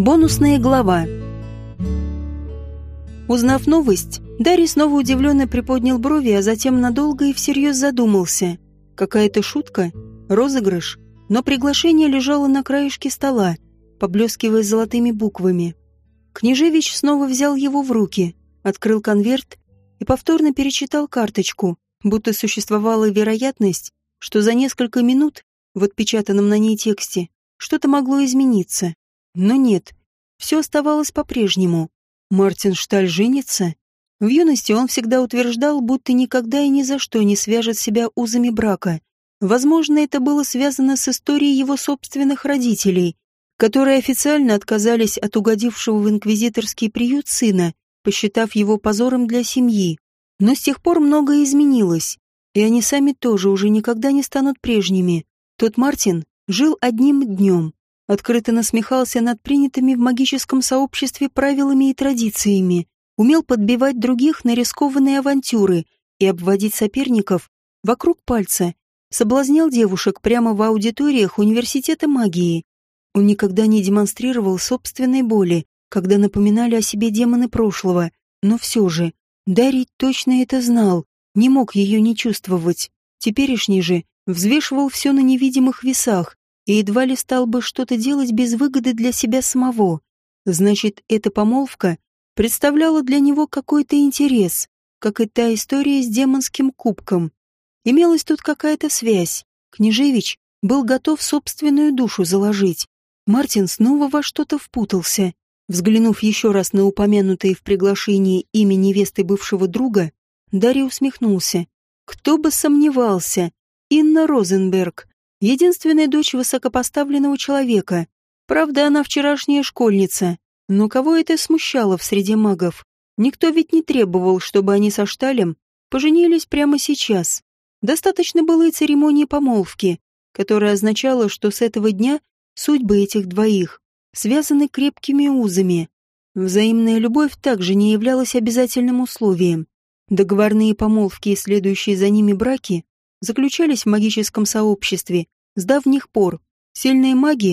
Бонусная глава. Узнав новость, Дарий снова удивленно приподнял брови, а затем надолго и всерьез задумался. Какая-то шутка? Розыгрыш? Но приглашение лежало на краешке стола, поблескивая золотыми буквами. Княжевич снова взял его в руки, открыл конверт и повторно перечитал карточку, будто существовала вероятность, что за несколько минут в отпечатанном на ней тексте что-то могло измениться. Но нет, все оставалось по-прежнему. Мартин Шталь женится? В юности он всегда утверждал, будто никогда и ни за что не свяжет себя узами брака. Возможно, это было связано с историей его собственных родителей, которые официально отказались от угодившего в инквизиторский приют сына, посчитав его позором для семьи. Но с тех пор многое изменилось, и они сами тоже уже никогда не станут прежними. Тот Мартин жил одним днем, открыто насмехался над принятыми в магическом сообществе правилами и традициями, умел подбивать других на рискованные авантюры и обводить соперников вокруг пальца, соблазнял девушек прямо в аудиториях университета магии. Он никогда не демонстрировал собственной боли, когда напоминали о себе демоны прошлого, но все же, Дарий точно это знал, не мог ее не чувствовать. Теперешний же взвешивал все на невидимых весах и едва ли стал бы что-то делать без выгоды для себя самого. Значит, эта помолвка представляла для него какой-то интерес, как и та история с демонским кубком. Имелась тут какая-то связь. Княжевич был готов собственную душу заложить. Мартин снова во что-то впутался. Взглянув еще раз на упомянутое в приглашении имя невесты бывшего друга, Дарья усмехнулся. Кто бы сомневался, Инна Розенберг, единственная дочь высокопоставленного человека. Правда, она вчерашняя школьница, но кого это смущало в среде магов? Никто ведь не требовал, чтобы они со Шталем поженились прямо сейчас. Достаточно было и церемонии помолвки, которая означала, что с этого дня судьбы этих двоих связаны крепкими узами. Взаимная любовь также не являлась обязательным условием. Договорные помолвки и следующие за ними браки заключались в магическом сообществе с давних пор. Сильные маги